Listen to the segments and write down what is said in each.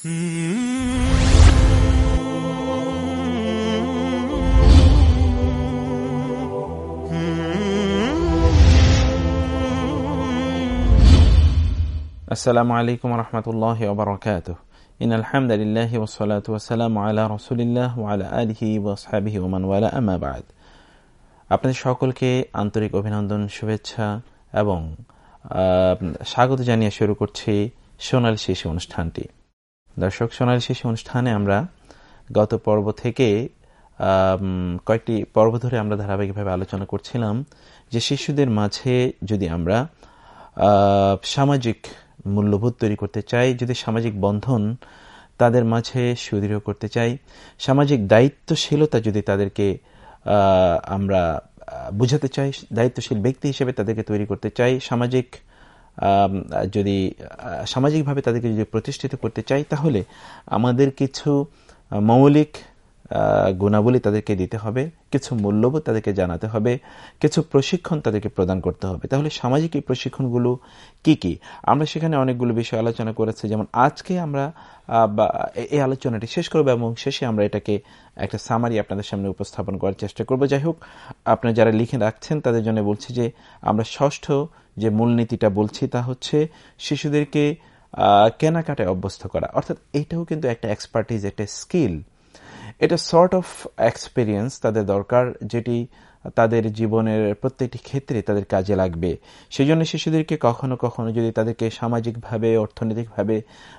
আসসালামু আলাইকুম রহমতুল্লাহ ওবরাকাতুহ ইন আলহামদুলিল্লাহ ওসলাত ওসালাম আলা রসুলিল্লাহ ওয়ালা আলহি ওসহাবিহি ওমান ওয়ালা আমাবাদ আপনাদের সকলকে আন্তরিক অভিনন্দন, শুভেচ্ছা এবং স্বাগত জানিয়ে শুরু করছি সোনালী শিশু অনুষ্ঠানটি। দর্শক, সোনালী শিশু অনুষ্ঠানে আমরা গত পর্ব থেকে কয়েকটি পর্ব ধরে আমরা ধারাবাহিকভাবে আলোচনা করছিলাম যে শিশুদের মাঝে যদি আমরা সামাজিক মূল্যবোধ তৈরি করতে চাই, যদি সামাজিক বন্ধন তাদের মাঝে সুদৃঢ় করতে চাই, সামাজিক দায়িত্বশীলতা যদি তাদেরকে আমরা বুঝাতে চাই, দায়িত্বশীল ব্যক্তি হিসেবে তাদেরকে তৈরি করতে চাই, সামাজিক যদি সামাজিকভাবে তাদেরকে যদি প্রতিষ্ঠিত করতে চাই তাহলে আমাদের কিছু মৌলিক গুণাবলী তাদেরকে দিতে হবে, কিছু মূল্যবোধ তাদেরকে জানাতে হবে, কিছু প্রশিক্ষণ তাদেরকে প্রদান করতে হবে। তাহলে সামাজিক এই প্রশিক্ষণগুলো কি কি? আমরা সেখানে অনেকগুলো বিষয় আলোচনা করেছি, যেমন আজকে আমরা এই আলোচনাটি শেষ করব এবং শেষে আমরা এটাকে একটা সামারি আপনাদের সামনে উপস্থাপন করার চেষ্টা করব। যাই হোক, আপনারা যারা লিখে রাখছেন তাদের জন্য বলছি যে, আমরা ষষ্ঠ যে মূলনীতিটা বলছি তা হচ্ছে শিশুদেরকে কেনাকাটায় অভ্যস্ত করা। অর্থাৎ এইটাও কিন্তু একটা এক্সপার্টিজ একটা স্কিল এটা সর্ট অফ এক্সপিরিয়েন্স তাদের দরকার, যেটি তাদের জীবনের প্রত্যেকটি ক্ষেত্রে তাদের কাজে লাগবে। সেই জন্য শিশুদেরকে কখনো কখনো যদি তাদেরকে সামাজিকভাবে, অর্থনৈতিকভাবে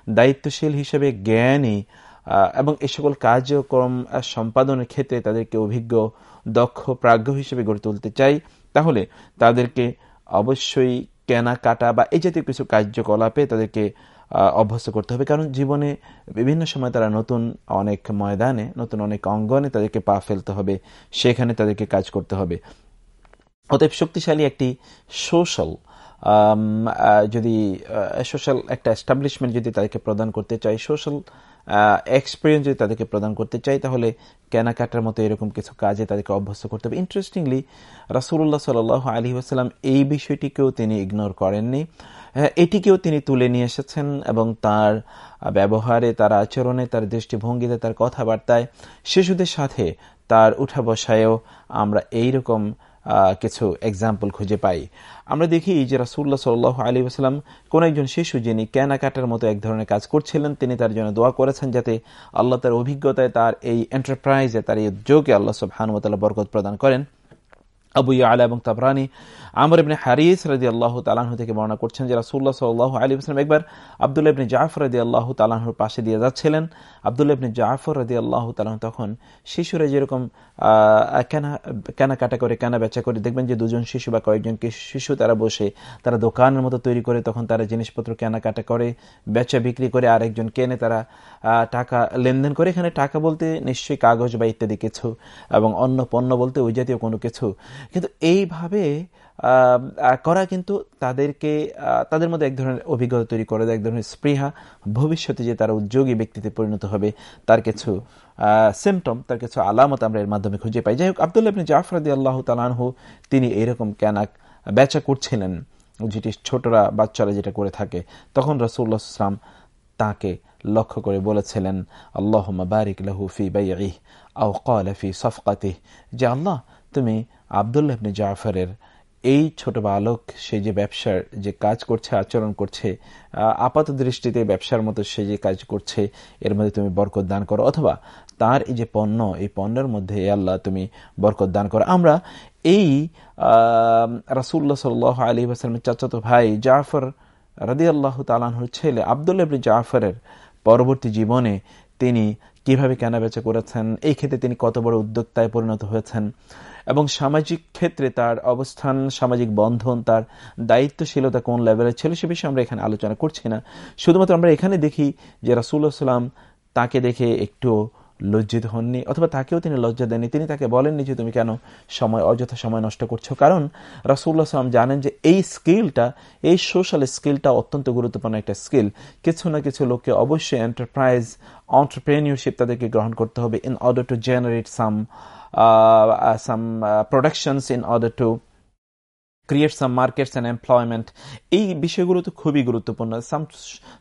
দায়িত্বশীল হিসেবে জ্ঞানী এবং এ সকল কার্যক্রম সম্পাদনের ক্ষেত্রে তাদেরকে অভিজ্ঞ, দক্ষ, প্রাজ্ঞ হিসেবে গড়ে তুলতে চাই, তাহলে তাদেরকে অবশ্যই কেনাকাটা বা এই জাতীয় কিছু কার্যকলাপে তাদেরকে অভ্যস্ত করতে হবে। কারণ জীবনে বিভিন্ন সময় তারা নতুন অনেক ময়দানে, নতুন অনেক অঙ্গনে তাদেরকে পা ফেলতে হবে। সেখানে তাদেরকে কাজ করতে হবে। অতএব শক্তিশালী একটি সোশ্যাল যদি সোশ্যাল একটা এস্টাবলিশমেন্ট যদি তাদেরকে প্রদান করতে চাই সোশ্যাল এক্সপিরিয়েন্স যদি তাদেরকে প্রদান করতে চাই তাহলে কেনাকাটার মতো এরকম কিছু কাজে তাদেরকে অভ্যস্ত করতে হবে। ইন্টারেস্টিংলি রাসুল্লাহ সাল আলী আসাল্লাম এই বিষয়টিকেও তিনি ইগনোর করেননি। এটিকেও তিনি তুলে নিয়ে এসেছেন এবং তার ব্যবহারে, তার আচরণে, তার দৃষ্টিভঙ্গিতে, তার কথাবার্তায় শিশুদের সাথে তার উঠা বসায়ও আমরা এইরকম কিছু এক্সাম্পল খুঁজে পাই। আমরা দেখি যে রাসুল্লাহ সাল আলী আসলাম কোন একজন শিশু যিনি কেনাকাটার মতো এক ধরনের কাজ করছিলেন, তিনি তার জন্য দোয়া করেছেন যাতে আল্লাহ তার অভিজ্ঞতায় তার এই এন্টারপ্রাইজে তার এই উদ্যোগে আল্লাহ সব হানুমতাল্লাহ বরকত প্রদান করেন। আবু আলা এবং তাবরানি আমর ইবনে হারিস রাজি আল্লাহ তালাহ থেকে বর্ণনা করছেন যে রাসুল্লাহ সাল্লাহ আলী আসলাম একবার আবদুল্লাহ ইবনে জাফর রাজি আল্লাহ তালাহুর পাশে দিয়ে যাচ্ছিলেন। আবদুল্লাহ ইবনে জাফর রাজি আল্লাহ তালাহ তখন শিশুরা যেরকম কেনা কেনাকাটা করে, কেনা বেচা করে, দেখবেন যে দুজন শিশু বা কয়েকজন শিশু তারা বসে, তারা দোকানের মতো তৈরি করে, তখন তারা জিনিসপত্র কেনাকাটা করে, বেচা বিক্রি করে, আরেকজন কেনে তারা টাকা লেনদেন করে। এখানে টাকা বলতে নিশ্চয়ই কাগজ বা ইত্যাদি কিছু এবং অন্য পণ্য বলতে ওই জাতীয় কোনো কিছু। কিন্তু এইভাবে করা কিন্তু তাদেরকে তাদের মধ্যে এক ধরনের অভিজ্ঞতা তৈরি করে এক ধরনের স্পৃহা। ভবিষ্যতে যে তারা উদ্যোগী ব্যক্তিতে পরিণত হবে, তার কিছু সিমটম তার কিছু আলামত আমরা এর মাধ্যমে খুঁজে পাই। যাই হোক, আবদুল্লাহ আপনি জাফরাদি আল্লাহ তালানহু তিনি এইরকম কেনা বেচা করছিলেন। যেটি ছোটরা, বাচ্চারা যেটা করে থাকে, তখন রসুল্লাহ ইসলাম তাকে লক্ষ্য করে বলেছিলেন আল্লাহ বারিক লাহু ফি বাইহ আও কলফি সফকাতি যে আল্লাহ তুমি আবদুল্লাহ ইবনে জাফরের এই ছোট বালক, সে যে ব্যবসার যে কাজ করছে, আচরণ করছে আপাত দৃষ্টিতে ব্যবসার মতো সে যে কাজ করছে, এর মধ্যে তুমি বরকত দান করো, অথবা তার এই যে পণ্য, এই পণ্যের মধ্যে আল্লাহ তুমি বরকত দান করো। আমরা এই রাসুল্লাহ সাল আলী আসলামের চাচাতো ভাই জাফর রাদি আল্লাহ তালাহুর ছেলে আবদুল্লাহ জাফরের পরবর্তী জীবনে তিনি কীভাবে কেনাবেচা করেছেন, এই ক্ষেত্রে তিনি কত বড় উদ্যোক্তায় পরিণত হয়েছেন এবং সামাজিক ক্ষেত্রে তার অবস্থান, সামাজিক বন্ধন, তার দায়িত্বশীলতা কোন লেভেলের ছিল সে বিষয়ে আমরা এখানে আলোচনা করছি না। শুধুমাত্র আমরা এখানে দেখি যে রাসুল্লাহ সাল্লাম তাকে দেখে একটু লজ্জিত হননি, অথবা তাকেও তিনি লজ্জা দেননি। তিনি তাকে বলেননি যে, তুমি কেন সময়, অযথা সময় নষ্ট করছ? কারণ রাসুল্লাহ সাল্লাম জানেন যে, এই স্কিলটা, এই সোশ্যাল স্কিলটা অত্যন্ত গুরুত্বপূর্ণ একটা স্কিল। কিছু না কিছু লোককে অবশ্যই এন্টারপ্রাইজ অন্টারপ্রেনিয়রশিপ তাদেরকে গ্রহণ করতে হবে in order to generate some some uh, productions in order to create some markets and employment এই বিষয়গুলো তো খুবই গুরুত্বপূর্ণ। Some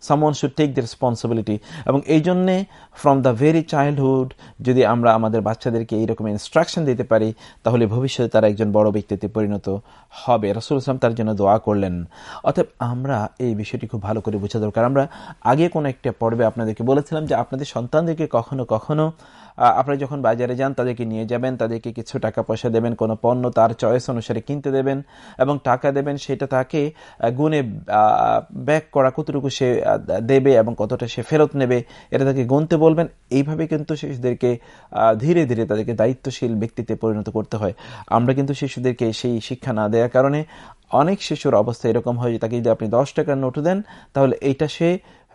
someone should take the responsibility এবং এই জন্যে ফ্রম দ্য ভেরি চাইল্ডহুড যদি আমরা আমাদের বাচ্চাদেরকে এইরকম ইনস্ট্রাকশন দিতে পারি তাহলে ভবিষ্যতে তারা একজন বড় ব্যক্তিতে পরিণত হবে। রসুল ইসলাম তার জন্য দোয়া করলেন। অতএব আমরা এই বিষয়টি খুব ভালো করে বোঝা দরকার। আমরা আগে কোনো একটা পর্বে আপনাদেরকে বলেছিলাম যে আপনাদের সন্তানদেরকে কখনো কখনো আপনারা যখন বাজারে যান, তাদেরকে নিয়ে যাবেন, তাদেরকে কিছু টাকা পয়সা দেবেন, কোনো পণ্য তার চয়েস অনুসারে কিনতে দেবেন এবং টাকা দেবেন, সেটা তাকে গুনে ব্যাক করা কতটুকু সে দেবে এবং কতটা সে ফেরত নেবে, এটা তাকে গুনতে বলবেন। এইভাবে কিন্তু শিশুদেরকে ধীরে ধীরে তাদেরকে দায়িত্বশীল ব্যক্তিতে পরিণত করতে হয়। আমরা কিন্তু শিশুদেরকে সেই শিক্ষা না দেওয়ার কারণে অনেক শিশুর অবস্থা এরকম হয় যে তাকে যদি আপনি দশ টাকার নোট দেন, তাহলে এইটা সে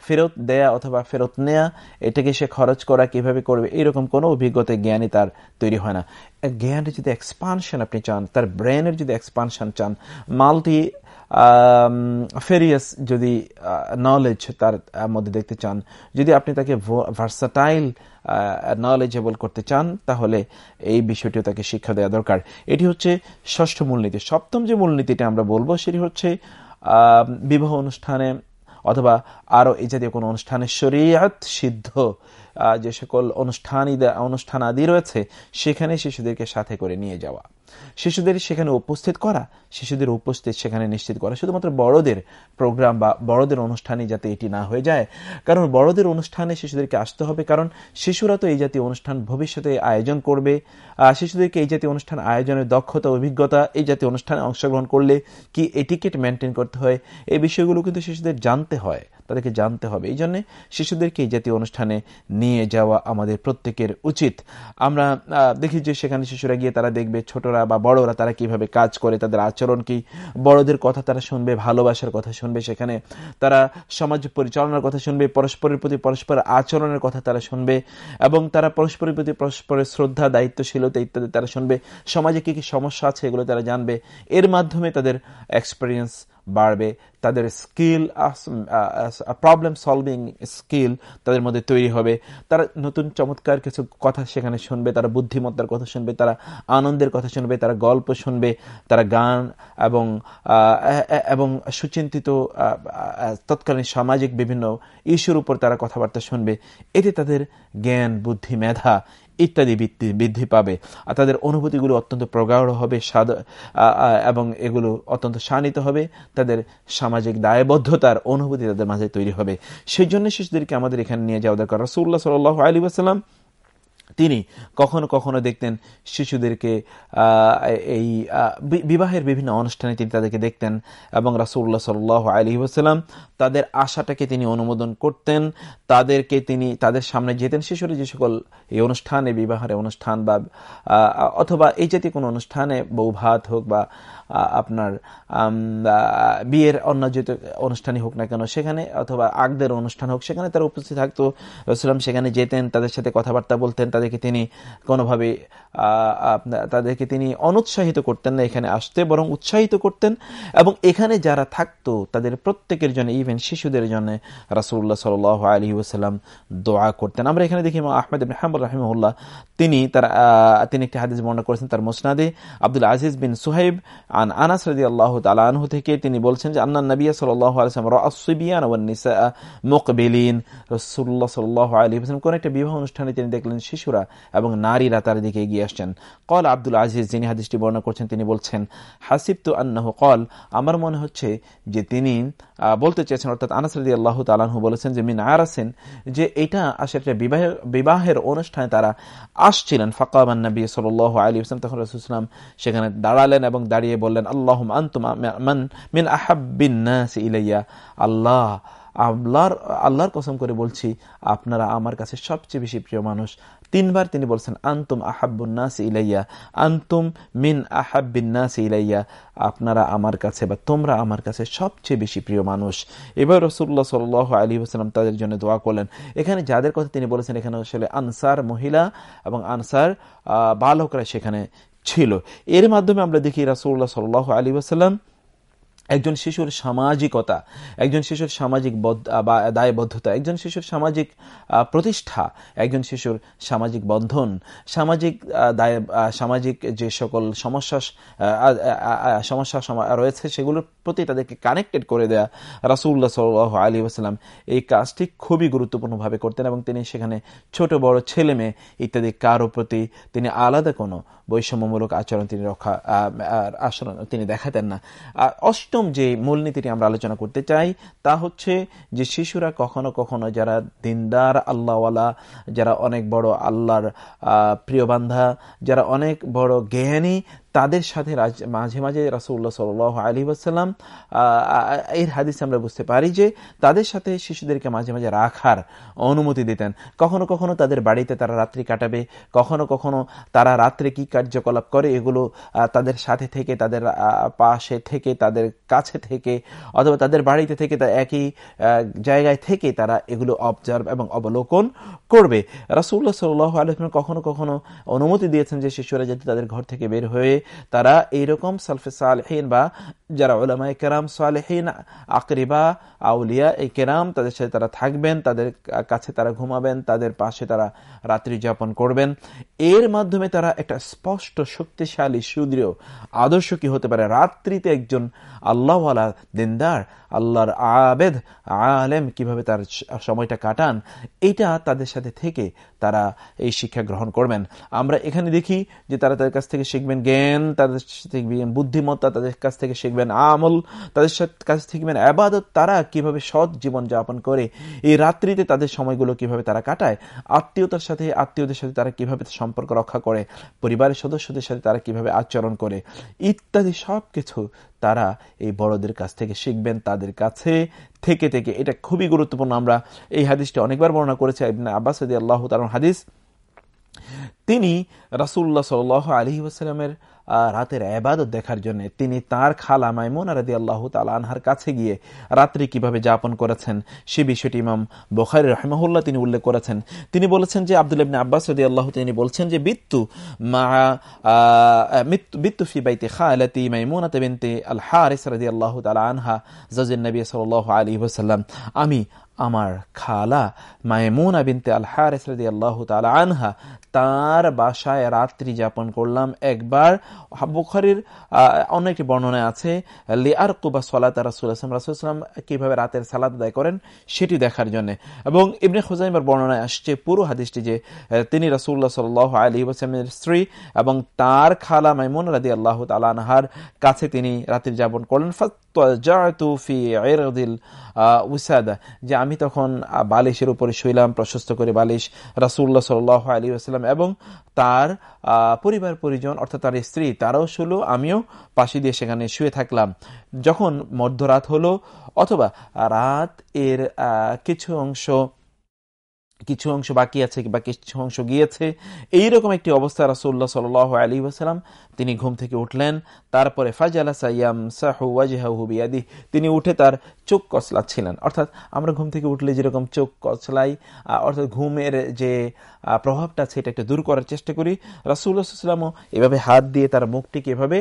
ফেরত দেয়া অথবা ফেরত নেয়া, এটাকে সে খরচ করা কীভাবে করবে, এরকম কোনো অভিজ্ঞতা জ্ঞানই তার তৈরি হয় না। জ্ঞানের যদি এক্সপানশন আপনি চান, তার ব্রেনের যদি এক্সপানশন চান মাল্টি ফেরিয়াস যদি নলেজ তার মধ্যে দেখতে চান, যদি আপনি তাকে ভার্সাটাইল নলেজেবল করতে চান, তাহলে এই বিষয়টিও তাকে শিক্ষা দেওয়া দরকার। এটি হচ্ছে ষষ্ঠ মূলনীতি। সপ্তম যে মূলনীতিটা আমরা বলব, সেটি হচ্ছে বিবাহ অনুষ্ঠানে অথবা আরও এই জাতীয় কোনো অনুষ্ঠানে শরীয়ত সিদ্ধ যে সকল অনুষ্ঠান আদি রয়েছে, সেখানে শিশুদেরকে সাথে করে নিয়ে যাওয়া। শিশুদের সেখানে উপস্থিত করা, শিশুদের উপস্থিত সেখানে নিশ্চিত করা। শুধুমাত্র বড়দের প্রোগ্রাম বা বড়দের অনুষ্ঠানে যাতে এটি না হয়ে যায়, কারণ বড়দের অনুষ্ঠানে শিশুদেরকে আসতে হবে, কারণ শিশুরা তো এই জাতীয় অনুষ্ঠান ভবিষ্যতে আয়োজন করবে। শিশুদেরকে এই জাতীয় অনুষ্ঠান আয়োজনের দক্ষতা, অভিজ্ঞতা, এই জাতীয় অনুষ্ঠানে অংশগ্রহণ করলে কি এটিকেট মেনটেন করতে হয়? এই বিষয়গুলো কিন্তু শিশুদের জানতে হয়। তাদেরকে জানতে হবে। এই জন্যে শিশুদেরকে এই জাতীয় অনুষ্ঠানে নিয়ে যাওয়া আমাদের প্রত্যেকের উচিত। আমরা দেখি যে সেখানে শিশুরা গিয়ে তারা দেখবে ছোটরা বা বড়রা তারা কীভাবে কাজ করে, তাদের আচরণ কি। বড়দের কথা তারা শুনবে, ভালোবাসার কথা শুনবে, সেখানে তারা সমাজ পরিচালনার কথা শুনবে, পরস্পরের প্রতি পরস্পর আচরণের কথা তারা শুনবে, এবং তারা পরস্পরের প্রতি পরস্পরের শ্রদ্ধা, দায়িত্বশীলতা ইত্যাদি তারা শুনবে। সমাজে কি কি সমস্যা আছে এগুলো তারা জানবে। এর মাধ্যমে তাদের এক্সপিরিয়েন্স বাড়বে, তাদের স্কিল প্রবলেম সলভিং স্কিল তাদের মধ্যে তৈরি হবে। তারা নতুন চমৎকার কিছু কথা সেখানে শুনবে, তারা বুদ্ধিমত্তার কথা শুনবে, তারা আনন্দের কথা শুনবে, তারা গল্প শুনবে, তারা গান এবং এবং সুচিন্তিত তৎকালীন সামাজিক বিভিন্ন ইস্যুর উপর তারা কথাবার্তা শুনবে। এতে তাদের জ্ঞান, বুদ্ধি, মেধা ইত্যাদি বৃদ্ধি পাবে। আর তাদের অনুভূতিগুলো অত্যন্ত প্রগাঢ় হবে এবং এগুলো অত্যন্ত শানিত হবে। তাদের সামাজিক দায়বদ্ধতার অনুভূতি তাদের মাঝে তৈরি হবে। সেই জন্য শিশুদেরকে আমাদের এখানে নিয়ে যাওয়া দরকার। রসুল্লাহ সাল আলী আসাল্লাম তিনি কখনো কখনো দেখতেন শিশুদেরকে এই বিবাহের বিভিন্ন অনুষ্ঠানে তিনি তাদেরকে দেখতেন এবং রাসুল্লাহ সাল আলী ওসালাম তাদের আশাটাকে তিনি অনুমোদন করতেন, তাদেরকে তিনি, তাদের সামনে যেতেন। শিশুরা যে সকল এই অনুষ্ঠানে, বিবাহের অনুষ্ঠান বা অথবা এই জাতীয় কোনো অনুষ্ঠানে বউ ভাত হোক বা আপনার বিয়ের অন্য যেহেতু অনুষ্ঠানই হোক না কেন, সেখানে অথবা আগদের অনুষ্ঠান হোক, সেখানে তারা উপস্থিত থাকতো। রসুলাম সেখানে যেতেন, তাদের সাথে কথাবার্তা বলতেন তাদেরকে তিনি কোনোভাবে তাদেরকে তিনি অনুৎসাহিত করতেন না, এখানে আসতে, বরং উৎসাহিত করতেন। এবং এখানে যারা থাকতো, তাদের প্রত্যেকের জন্য ইভেন শিশুদের জন্য রাসুল্লাহ সাল আলী ওসাল্লাম দোয়া করতেন। আমরা এখানে দেখি আহমেদ হাম্বুর রাহিমুল্লাহ তিনি তার তিনি একটি হাদিস বর্ণনা করেছেন তার মোসনাদে আব্দুল আজিজ বিন সুহাইব আন আনাস রদি আল্লাহ তালাহু থেকে তিনি বলছেন যে, আন্না নবিয়া সাল্লাম রসুল্লাহ সাল্লাহ আলী হোসেন কোন একটা বিবাহ অনুষ্ঠানে তিনি দেখলেন শিশুরা এবং নারীরা তার দিকে এগিয়ে আসছেন। কল আব্দুল আজিজ যিনি হাদিসটি বর্ণনা করছেন, তিনি বলছেন হাসিব তু আন্নাহ কল, আমার মনে হচ্ছে যে তিনি বলতে চেয়েছেন, অর্থাৎ আনাস রদি আল্লাহ তালাহু বলেছেন যে, মিন আরাসেন যে এটা আসলে বিবাহের বিবাহের অনুষ্ঠানে তারা আসছিলেন। ফাকাবান নবী সাল আলী হোসেন তখন রসুলাম সেখানে দাঁড়ালেন এবং দাঁড়িয়ে বললেন আল্লাহ আন্তুমা মিন ইলাইয়া আল্লাহ আল্লাহর আল্লাহর কসম করে বলছি, আপনারা আমার কাছে সবচেয়ে বেশি প্রিয় মানুষ। তিনবার তিনি বলছেন, আন্তুম আহাবুন্নাস ইলাইয়া, আন্তুম মিন আহাবিন্নাস ইলাইয়া। আপনারা আমার কাছে বা তোমরা আমার কাছে সবচেয়ে বেশি প্রিয় মানুষ। এবার রসুল্লাহ সাল আলী হাসলাম তাদের জন্য দোয়া করলেন। এখানে যাদের কথা তিনি বলেছেন, এখানে আসলে আনসার মহিলা এবং আনসার বালকরা সেখানে ছিল। এর মাধ্যমে আমরা দেখি রাসুল্লাহ সাল আলী আসাল্লাম একজন শিশুর সামাজিকতা, একজন শিশুর সামাজিক বা, দায়বদ্ধতা, একজন শিশুর সামাজিক প্রতিষ্ঠা, একজন শিশুর সামাজিক বন্ধন, সামাজিক দায় সামাজিক যে সকল সমস্যা সমস্যা রয়েছে সেগুলোর প্রতি তাদেরকে কানেক্টেড করে দেয়া রাসুল্লাহ সাল আলী আসসালাম এই কাজটি খুবই গুরুত্বপূর্ণভাবে করতেন এবং তিনি সেখানে ছোট, বড়, ছেলে মেয়ে ইত্যাদি কারও প্রতি তিনি আলাদা কোনো বৈষম্যমূলক আচরণ তিনি রক্ষা আচরণ তিনি দেখাতেন না। অষ্টম যে মূলনীতিটি আমরা আলোচনা করতে চাই, তা হচ্ছে যে শিশুরা কখনো কখনো যারা দিনদার আল্লাহওয়ালা, যারা অনেক বড় আল্লাহর প্রিয় বান্ধা যারা অনেক বড় জ্ঞানী তাদের সাথে মাঝে মাঝে রাসুল্লাহ সাল আলী আসাল্লাম এর হাদিসে আমরা বুঝতে পারি যে তাদের সাথে শিশুদেরকে মাঝে মাঝে রাখার অনুমতি দিতেন। কখনো কখনো তাদের বাড়িতে তারা রাত্রি কাটাবে, কখনো কখনো তারা রাত্রে কি কার্যকলাপ করে এগুলো তাদের সাথে থেকে, তাদের পাশে থেকে, তাদের কাছে থেকে, অথবা তাদের বাড়িতে থেকে, তা একই জায়গায় থেকে তারা এগুলো অবজার্ভ এবং অবলোকন করবে। রাসুল্লাহ সাল আলম কখনো কখনো অনুমতি দিয়েছেন যে শিশুরা যাতে তাদের ঘর থেকে বের হয়ে তারা এইরকম সালফে সালহীন বা যারা ওলামা কেরাম সালেহীন, আকরিবা, আউলিয়া, এই কেরাম, তাদের সাথে তারা থাকবেন, তাদের কাছে তারা ঘুমাবেন, তাদের পাশে তারা রাত্রি যাপন করবেন। এর মাধ্যমে তারা একটা স্পষ্ট, শক্তিশালী, সুদৃঢ় আদর্শ কি হতে পারে? রাত্রিতে একজন আল্লাহওয়ালা দিনদার, আল্লাহর আবেদ, আলেম কীভাবে তার সময়টা কাটান এটা তাদের সাথে থেকে তারা এই শিক্ষা গ্রহণ করবেন। আমরা এখানে দেখি যে তারা তাদের কাছ থেকে শিখবেন জ্ঞান তাদের শিখবেন বুদ্ধিমত্তা, তাদের কাছ থেকে শিখবেন আমল, তাদের কাছ থেকে শিখবেন আবাদত, তারা কীভাবে সৎ জীবন যাপন করে, এই রাত্রিতে তাদের সময়গুলো কীভাবে তারা কাটায়, আত্মীয়তার সাথে, আত্মীয়দের সাথে তারা কীভাবে সম্পর্ক রক্ষা করে, পরিবারের সদস্যদের সাথে তারা কীভাবে আচরণ করে, ইত্যাদি সব কিছু তারা এই বড়দের কাছ থেকে শিখবেন, তাদের কাছে থেকে থেকে। এটা খুবই গুরুত্বপূর্ণ। আমরা এই হাদিসটি অনেকবার বর্ণনা করেছি আব্বাস আল্লাহ তার হাদিস। তিনি রাসুল্লাহ সাল আলী ওসালামের রাতের আবাদত দেখার জন্য তিনি তার খালা মাইমুন রাদি আল্লাহ আনহার কাছে গিয়ে রাত্রি কীভাবে যাপন করেছেন সে বিষয়টি ইমাম বখারি রহমাহুল্লাহ তিনি উল্লেখ করেছেন। তিনি বলেছেন যে আব্দুল ইবনে আব্বাস রদি আল্লাহ তিনি বলছেন যে বিত্তু মা বিত্তু ফি বাইতে খালাতি মাইমুনাতে বিনতে আল হারিস রাদি আল্লাহ তালা আনহা জাজিন নবী সাল আলী ওসাল্লাম আমি আমার খালা মায়মুনা বিনতে আল হারেস রাদি আল্লাহ তালা আনহা তার বাসায় রাত্রি যাপন করলাম। একবার বুখারির অন্য একটি বর্ণনায় আছে লিয়ার কুবা সলাত রাসুলাম রাসুলাম কীভাবে রাতের সালাদ আদায় করেন সেটি দেখার জন্য। এবং ইবনে খুজাইমের বর্ণনায় আসছে পুরো হাদিসটি যে, তিনি রাসুল্লাহ সাল আলী ওসালামের স্ত্রী এবং তার খালা মাইমুন রাদি আল্লাহ তালানহার কাছে তিনি রাত্রি যাপন করলেন। যে আমি তখন বালিশের উপরে শুইলাম, প্রশস্ত করে বালিশ রাসুল্লাহ সাল আলী এবং তার পরিবার পরিজন, অর্থাৎ তার স্ত্রী, তারাও শুলো, আমিও পাশে দিয়ে সেখানে শুয়ে থাকলাম। যখন মধ্যরাত হলো, অথবা রাত এর কিছু অংশ কিছু অংশ বাকি আছে বা কিছু অংশ গিয়েছে, এইরকম একটি অবস্থা রাসুল্লাহ সাল আলী ওসালাম তিনি ঘুম থেকে উঠলেন, তারপরে সাইয়াম তিনি উঠে তার চোখ কচলাচ্ছিলেন অর্থাৎ আমরা ঘুম থেকে উঠলে যেরকম চোখ কচলাই অর্থাৎ ঘুমের যে প্রভাবটা এটা একটু দূর করার চেষ্টা করি। রাসুল্লাহামও এভাবে হাত দিয়ে তার মুখটিকে এভাবে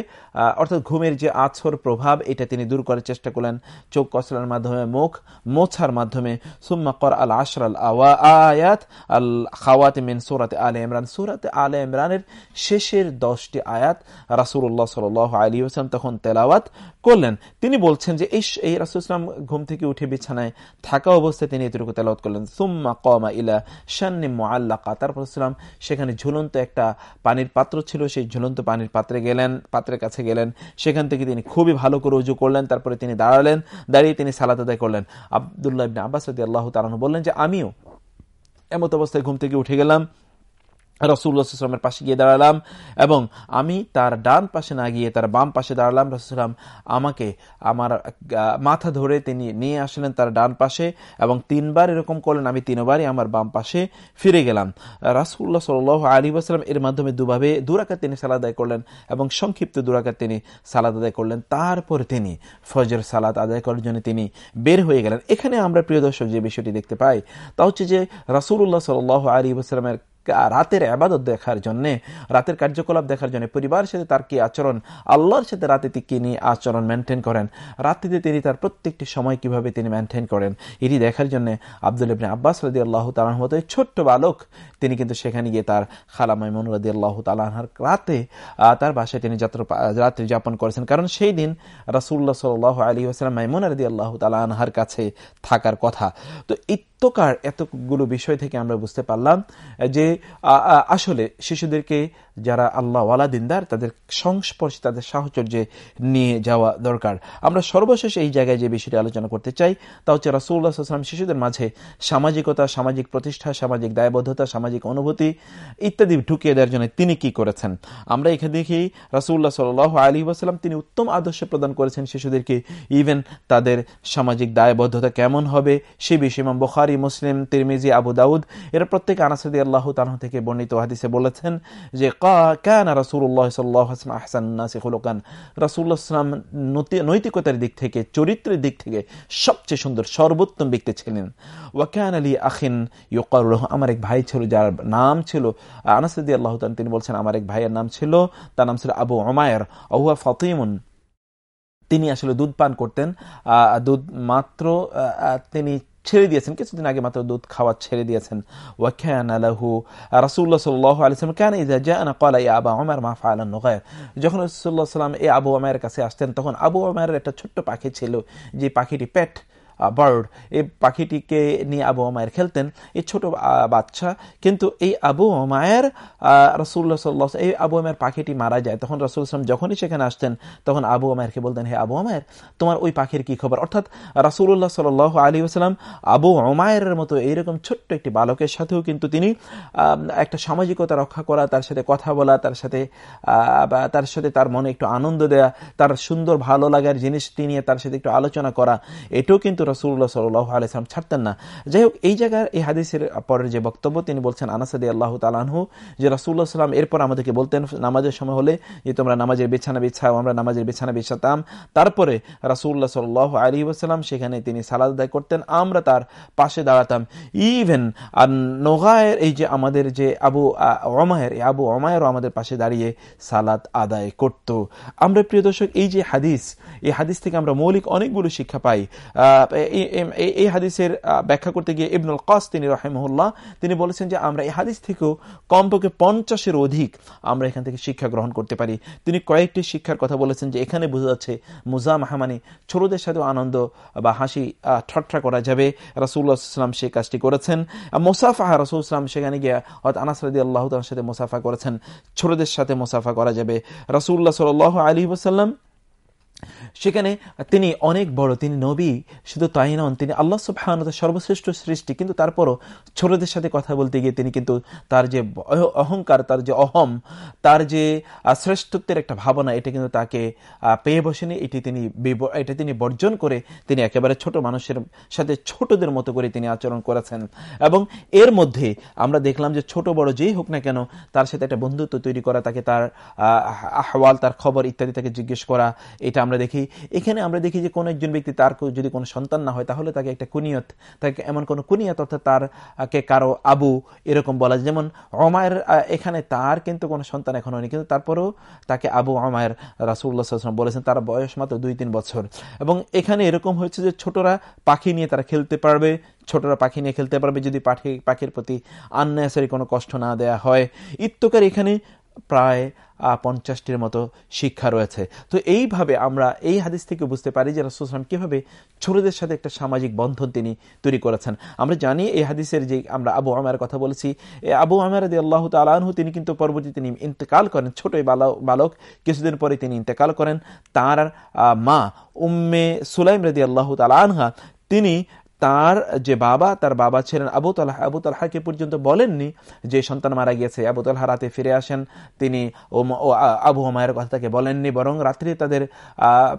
অর্থাৎ ঘুমের যে আছর প্রভাব, এটা তিনি দূর করার চেষ্টা করলেন। চোখ কচলার মাধ্যমে মুখ, মোছার মাধ্যমে। সুম্মা কর আল আশরাল আওয়া আয়াত আল খাওয়াতে মিন সুরাতে আলে ইমরান। সুরাতে আলে ইমরানের শেষের দশটি আয়াত রাসুল্লাহ সাল আলী হোসেন তখন তেলাওয়াত করলেন। তিনি বলছেন যে এই রাসুল ইসলাম ঘুম থেকে উঠে বিছানায় থাকা অবস্থায় তিনি এতটুকু তেলাওয়াত করলেন। সুম্মা কমা ইলা শান্নি মোয়াল্লাকা তারপর ইসলাম সেখানে ঝুলন্ত একটা পানির পাত্র ছিল, সেই ঝুলন্ত পানির পাত্রে গেলেন, পাত্রের কাছে গেলেন। সেখান থেকে তিনি খুবই ভালো করে উজু করলেন, তারপরে তিনি দাঁড়ালেন, দাঁড়িয়ে তিনি সালাত আদায় করলেন। আবদুল্লাহ আব্বাস আল্লাহ তালাহ বললেন যে, আমিও এমত অবস্থায় ঘুম থেকে উঠে গেলাম রসুল্লাহামের পাশে গিয়ে দাঁড়ালাম এবং আমি তার ডান পাশে না গিয়ে তার বাম পাশে দাঁড়ালাম। রসুলাম আমাকে আমার মাথা ধরে তিনি নিয়ে আসলেন তার ডান পাশে এবং তিনবার এরকম করলেন, আমি তিনবারই আমার বাম পাশে ফিরে গেলাম। রাসুল্লাহ সাল আলী এর মাধ্যমে দুভাবে দুরাকাত তিনি সালাদ আদায় করলেন এবং সংক্ষিপ্ত দুরাকাত তিনি সালাদ আদায় করলেন। তারপর তিনি ফজর সালাদ আদায় করার জন্য তিনি বের হয়ে গেলেন। এখানে আমরা প্রিয় দর্শক যে বিষয়টি দেখতে পাই তা হচ্ছে যে রাসুল্লাহ সাল আলী রাতের আবাদত দেখার জন্য, রাতের কার্যকলাপ দেখার জন্য পরিবারের সাথে তার কি আচরণ, আল্লাহর সাথে রাতে নিয়ে আচরণ মেনটেন করেন, রাত্রিতে তিনি তার প্রত্যেকটি সময় কীভাবে তিনি মেনটেন করেন, এটি দেখার জন্য আব্দুল ইবনে আব্বাস রাদি আল্লাহ তালার মতো ছোট্ট বালক, তিনি কিন্তু সেখানে গিয়ে তার খালা মাইমুন রাদি আল্লাহ তালাহার রাতে তার বাসায় তিনি যাত্রা রাত্রি যাপন করেছেন। কারণ সেই দিন রাসুল্লাহ সাল আলী আসসালাম মাইমুন রাদি আল্লাহ তালাহার কাছে থাকার কথা। তো ইত্যকার এতগুলো বিষয় থেকে আমরা বুঝতে পারলাম যে আসলে শিশুদেরকে যারা আল্লাহওয়ালা দিনদার, তাদের সংস্পর্শে, তাদের সাহচর্যে নিয়ে যাওয়া দরকার। আমরা সর্বশেষ এই জায়গায় যে বিষয়টি আলোচনা করতে চাই, তা হচ্ছে রাসুল্লাহাম শিশুদের মাঝে সামাজিকতা, সামাজিক প্রতিষ্ঠা, সামাজিক দায়বদ্ধতা, সামাজিক অনুভূতি ইত্যাদি ঢুকিয়ে দেওয়ার জন্য তিনি কি করেছেন? আমরা এখানে দেখি রাসুল্লাহ সাল আলী ওয়াসালাম তিনি উত্তম আদর্শ প্রদান করেছেন শিশুদেরকে। ইভেন তাদের সামাজিক দায়বদ্ধতা কেমন হবে, সে বিষয়ে ইমাম বখারি, মুসলিম, তিরমিজি, আবু দাউদ, এরা প্রত্যেক আনাসদি আল্লাহ তাহ থেকে বর্ণিত হাদিসে বলেছেন যে কান রাসুল্লাহ সাল্লাহ আহসান নাসিকুলকান রাসুল্লাহ সাল্লাম নৈতিকতার দিক থেকে, চরিত্রের দিক থেকে সবচেয়ে সুন্দর, সর্বোত্তম ব্যক্তি ছিলেন। ওয়াকান আলী আখিন ইউকার আমার এক ভাই ছিল, যার নাম ছিল আনাসদি আল্লাহ তিনি বলছেন, আমার এক ভাইয়ের নাম ছিল, তার নাম ছিল আবু ওমায়ের আহুয়া ফতিমুন। তিনি আসলে দুধ পান করতেন। দুধ মাত্র তিনি ছেড়ে দিয়েছেন, কিছুদিন আগে মাত্র দুধ খাওয়া ছেড়ে দিয়েছেন। কেন যখন রসুল্লাহ সাল্লাম এই আবু আমায়ের কাছে আসতেন, তখন আবু আমায়ের একটা ছোট্ট পাখি ছিল, যে পাখিটি পেট বার্ড এই পাখিটিকে নিয়ে আবু আমায়ের খেলতেন এই ছোট বাচ্চা। কিন্তু এই আবু আমায়ের রসুল্লাহ সাল্লাহ এই আবু আমায়ের পাখিটি মারা যায়। তখন রসুল ইসলাম যখনই সেখানে আসতেন, তখন আবু আমায়েরকে বলতেন, হে আবু আমায়ের তোমার ওই পাখির কি খবর? অর্থাৎ রাসুল্লাহ সাল আলী আসসালাম আবু আমায়ের মতো এইরকম ছোট্ট একটি বালকের সাথেও কিন্তু তিনি একটা সামাজিকতা রক্ষা করা, তার সাথে কথা বলা, তার সাথে তার সাথে তার মনে একটু আনন্দ দেয়া, তার সুন্দর ভালো লাগার জিনিসটি নিয়ে তার সাথে একটু আলোচনা করা, এটাও কিন্তু রসুল্লাহ সাল্লাহ আলাইসলাম ছাড়তেন না। যাই হোক এই জায়গার, এই হাদিসের পরের যে বক্তব্য, তিনি বলছেন আনাসাদি আল্লাহ তালানহু যে রসুল্লাহ সাল্লাম এরপর আমাদেরকে বলতেন, নামাজের সময় হলে যে তোমরা নামাজের বিছানা বিছাও, আমরা নামাজের বিছানা বিছাতাম। তারপরে রাসুল্লাহ সাল্লাহ আলী ওসালাম সেখানে তিনি সালাদ আদায় করতেন, আমরা তার পাশে দাঁড়াতাম। ইভেন আর নোগায়ের এই যে আমাদের যে আবু অমায়ের এই আবু অমায়েরও আমাদের পাশে দাঁড়িয়ে সালাদ আদায় করত। আমরা প্রিয় দর্শক, এই যে হাদিস, এই হাদিস থেকে আমরা মৌলিক অনেকগুলো শিক্ষা পাই। এই হাদিসের ব্যাখ্যা করতে গিয়ে ইবনুল কাস তিনি রহেমহুল্লাহ, তিনি বলেছেন যে আমরা এই হাদিস থেকেও কমপক্ষে পঞ্চাশের অধিক আমরা এখান থেকে শিক্ষা গ্রহণ করতে পারি। তিনি কয়েকটি শিক্ষার কথা বলেছেন যে এখানে বোঝা যাচ্ছে মুজা মাহামানি ছোটদের সাথেও আনন্দ বা হাসি ঠট্টা করা যাবে। রাসুল্লাহ ইসলাম সেই কাজটি করেছেন। মোসাফা রাসুল সেখানে গিয়ে হয়তো আনাসরদি আল্লাহ তার সাথে মোসাফা করেছেন। ছোটদের সাথে মোসাফা করা যাবে। রাসুল্লাহ সাল আলী ওসাল্লাম সেখানে তিনি অনেক বড়, তিনি নবী, শুধু তাই নন, তিনি আল্লাহ সুবাহানত সর্বশ্রেষ্ঠ সৃষ্টি। কিন্তু তারপরও ছোটদের সাথে কথা বলতে গিয়ে তিনি কিন্তু তার যে অহংকার, তার যে অহম, তার যে শ্রেষ্ঠত্বের একটা ভাবনা, এটা কিন্তু তাকে পেয়ে বসেনি। এটি তিনি এটা তিনি বর্জন করে তিনি একেবারে ছোট মানুষের সাথে ছোটদের মতো করে তিনি আচরণ করেছেন। এবং এর মধ্যে আমরা দেখলাম যে ছোট বড় যেই হোক না কেন, তার সাথে একটা বন্ধুত্ব তৈরি করা, তাকে তার আহওয়াল, তার খবর ইত্যাদি তাকে জিজ্ঞেস করা, এটা আমরা দেখি এখানে আমরা দেখি যে কোনো একজন ব্যক্তি তার যদি কোনো সন্তান না হয়, তাহলে তাকে একটা কুনিয়ত, তাকে এমন কোনো কুনিয়ত অর্থাৎ তার কে কারও আবু এরকম বলা যেমন অমায়ের এখানে তার কিন্তু কোনো সন্তান এখন হয়নি, কিন্তু তারপরেও তাকে আবু অমায়ের রাসুল্লাহ বলেছেন, তার বয়স মাত্র দুই তিন বছর। এবং এখানে এরকম হয়েছে যে ছোটরা পাখি নিয়ে তারা খেলতে পারবে, ছোটরা পাখি নিয়ে খেলতে পারবে, যদি পাখি, পাখির প্রতি আননেসারি কোনো কষ্ট না দেয়া হয়। ইত্যকার এখানে প্রায় পঞ্চাশটির মতো শিক্ষা রয়েছে। তো এইভাবে আমরা এই হাদিস থেকে বুঝতে পারি যে রাসুলাম কীভাবে ছোটদের সাথে একটা সামাজিক বন্ধন তিনি তৈরি করেছেন। আমরা জানি এই হাদিসের যে আমরা আবু আমার কথা বলেছি আবু আমার আল্লাহ তালাহু তিনি কিন্তু পরবর্তী তিনি ইন্তেকাল করেন। ছোট বালক কিছুদিন পরে তিনি ইন্তেকাল করেন। তার মা উম্মে সুলাইম রদি আল্লাহ তালানহা তিনি তার যে বাবা, তার বাবা ছিলেন আবু তালাহ। আবু তালহাকে পর্যন্ত বলেননি যে সন্তান মারা গিয়েছে। আবু তালহা রাতে ফিরে আসেন। তিনি ও আবু হুমায়ের কথা তাকে বলেননি, বরং রাত্রি তাদের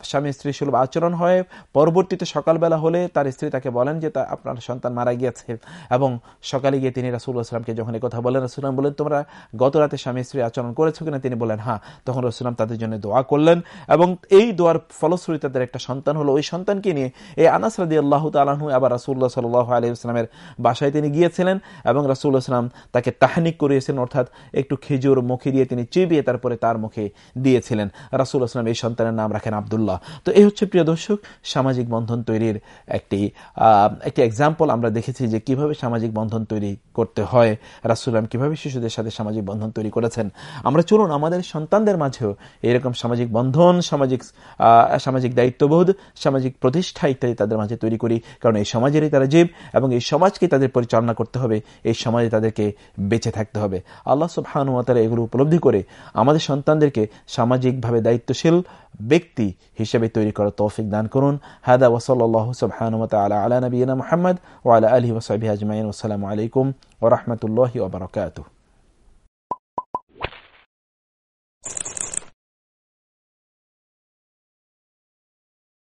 স্বামী স্ত্রী সুলভ আচরণ হয়। পরবর্তীতে সকালবেলা হলে তার স্ত্রী তাকে বলেন যে, তা আপনার সন্তান মারা গিয়েছে। এবং সকালে গিয়ে তিনি রাসুল আসলামকে যখন কথা বলেন রাসুলাম বলেন, তোমরা গত রাতে স্বামী স্ত্রী আচরণ করেছ কিনা? তিনি বলেন হ্যাঁ। তখন রসুলাম তাদের জন্য দোয়া করলেন। এবং এই দোয়ার ফলশ্রুতি তাদের একটা সন্তান হলো। ওই সন্তানকে নিয়ে এই আনাস রাদি আল্লাহ তালাহু আবার রাসুল্লাহ সাল আলী ইসলামের বাসায় তিনি গিয়েছিলেন এবং রাসুল্লাহ ইসলাম তাকে তাহানিক করিয়েছেন, অর্থাৎ একটু খেজুর মুখে দিয়ে তিনি চিবিয়ে তারপরে তার মুখে দিয়েছিলেন। রাসুল ইসলাম এই সন্তানের নাম রাখেন আবদুল্লাহ। তো এই হচ্ছে প্রিয় দর্শক, সামাজিক বন্ধন তৈরির একটি একটি এক্সাম্পল আমরা দেখেছি যে কীভাবে সামাজিক বন্ধন তৈরি করতে হয় রাসুল্লাম কীভাবে শিশুদের সাথে সামাজিক বন্ধন তৈরি করেছেন। আমরা চলুন আমাদের সন্তানদের মাঝেও এরকম সামাজিক বন্ধন, সামাজিক সামাজিক দায়িত্ববোধ, সামাজিক প্রতিষ্ঠা ইত্যাদি তাদের মাঝে তৈরি করি, কারণ এই সমাজেরই তারা জীব এবং এই সমাজকে তাদের পরিচালনা করতে হবে। এই সমাজে তাদেরকে বেঁচে থাকতে হবে। আল্লাহ সব হানুয়াতারা এগুলো উপলব্ধি করে আমাদের সন্তানদেরকে সামাজিকভাবে দায়িত্বশীল ব্যক্তি হিসেবে তৈরি করার তৌফিক দান করুন। হাদা ওসল্লাহ সুবহানুমত আলা আলা নবীনা মোহাম্মদ ও আলা আলহি ওসাবি আজমাইন। আসসালামু আলাইকুম ওরহমতুল্লাহ ওবরকাতুহ